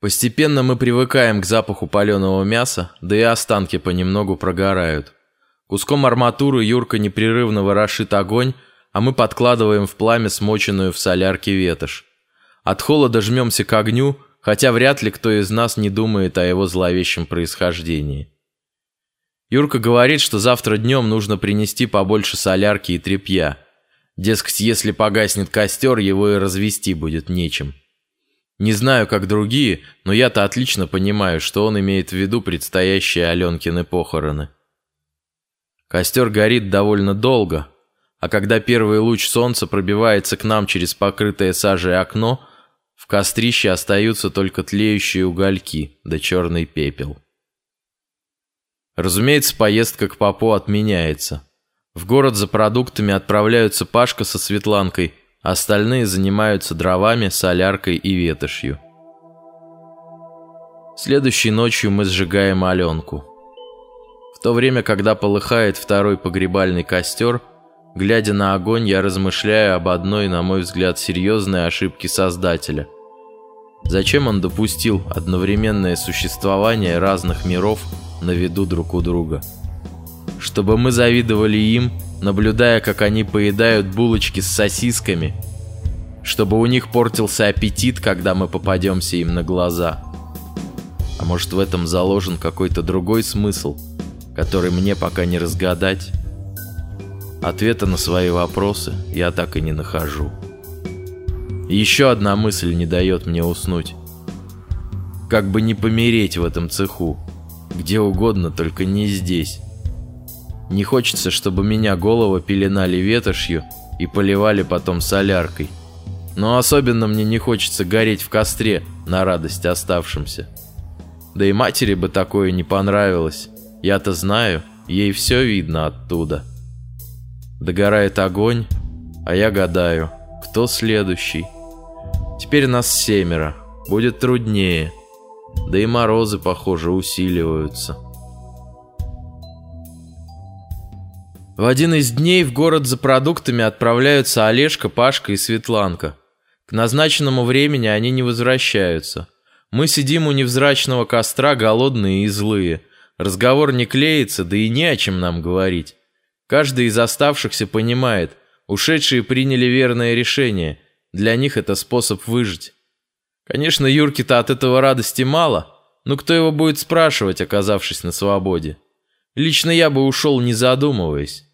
Постепенно мы привыкаем к запаху паленого мяса, да и останки понемногу прогорают. Куском арматуры Юрка непрерывно ворошит огонь, а мы подкладываем в пламя смоченную в солярке ветошь. От холода жмемся к огню, хотя вряд ли кто из нас не думает о его зловещем происхождении. Юрка говорит, что завтра днем нужно принести побольше солярки и тряпья. Дескать, если погаснет костер, его и развести будет нечем. Не знаю, как другие, но я-то отлично понимаю, что он имеет в виду предстоящие Аленкины похороны. Костер горит довольно долго, а когда первый луч солнца пробивается к нам через покрытое сажей окно, в кострище остаются только тлеющие угольки да черный пепел. Разумеется, поездка к папу отменяется. В город за продуктами отправляются Пашка со Светланкой – Остальные занимаются дровами, соляркой и ветошью. Следующей ночью мы сжигаем Аленку. В то время, когда полыхает второй погребальный костер, глядя на огонь, я размышляю об одной, на мой взгляд, серьезной ошибке Создателя. Зачем он допустил одновременное существование разных миров на виду друг у друга? Чтобы мы завидовали им – наблюдая, как они поедают булочки с сосисками, чтобы у них портился аппетит, когда мы попадемся им на глаза. А может в этом заложен какой-то другой смысл, который мне пока не разгадать? Ответа на свои вопросы я так и не нахожу. Еще одна мысль не дает мне уснуть. Как бы не помереть в этом цеху, где угодно, только не здесь. Не хочется, чтобы меня голову пеленали ветошью и поливали потом соляркой. Но особенно мне не хочется гореть в костре на радость оставшимся. Да и матери бы такое не понравилось. Я-то знаю, ей все видно оттуда. Догорает огонь, а я гадаю, кто следующий. Теперь нас семеро, будет труднее. Да и морозы, похоже, усиливаются. В один из дней в город за продуктами отправляются Олежка, Пашка и Светланка. К назначенному времени они не возвращаются. Мы сидим у невзрачного костра, голодные и злые. Разговор не клеится, да и не о чем нам говорить. Каждый из оставшихся понимает, ушедшие приняли верное решение. Для них это способ выжить. Конечно, Юрке-то от этого радости мало, но кто его будет спрашивать, оказавшись на свободе? Лично я бы ушел, не задумываясь.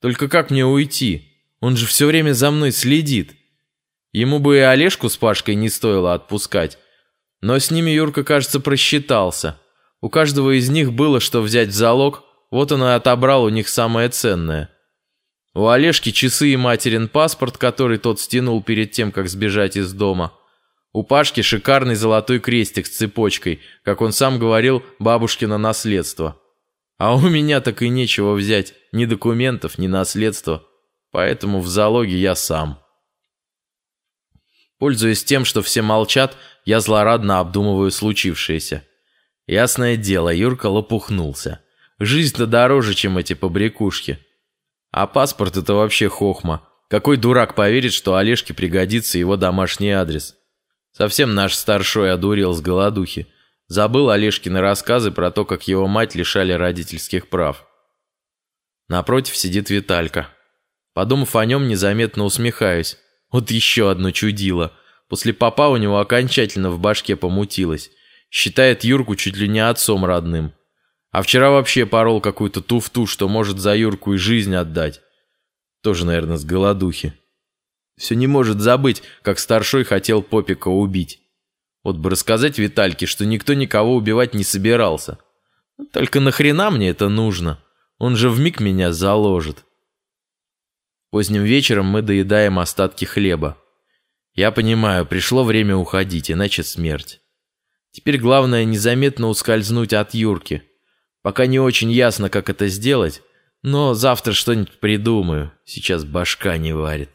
Только как мне уйти? Он же все время за мной следит. Ему бы и Олежку с Пашкой не стоило отпускать. Но с ними Юрка, кажется, просчитался. У каждого из них было что взять в залог, вот он и отобрал у них самое ценное. У Олежки часы и материн паспорт, который тот стянул перед тем, как сбежать из дома. У Пашки шикарный золотой крестик с цепочкой, как он сам говорил, бабушкино наследство. А у меня так и нечего взять, ни документов, ни наследства, поэтому в залоге я сам. Пользуясь тем, что все молчат, я злорадно обдумываю случившееся. Ясное дело, Юрка лопухнулся. Жизнь-то дороже, чем эти побрякушки. А паспорт это вообще хохма. Какой дурак поверит, что Олежке пригодится его домашний адрес? Совсем наш старшой одурел с голодухи. Забыл Олежкины рассказы про то, как его мать лишали родительских прав. Напротив сидит Виталька. Подумав о нем, незаметно усмехаюсь. Вот еще одно чудило. После папа у него окончательно в башке помутилось. Считает Юрку чуть ли не отцом родным. А вчера вообще порол какую-то туфту, что может за Юрку и жизнь отдать. Тоже, наверное, с голодухи. Все не может забыть, как старшой хотел Попика убить. Вот бы рассказать Витальке, что никто никого убивать не собирался. Только нахрена мне это нужно? Он же вмиг меня заложит. Поздним вечером мы доедаем остатки хлеба. Я понимаю, пришло время уходить, иначе смерть. Теперь главное незаметно ускользнуть от Юрки. Пока не очень ясно, как это сделать, но завтра что-нибудь придумаю. Сейчас башка не варит.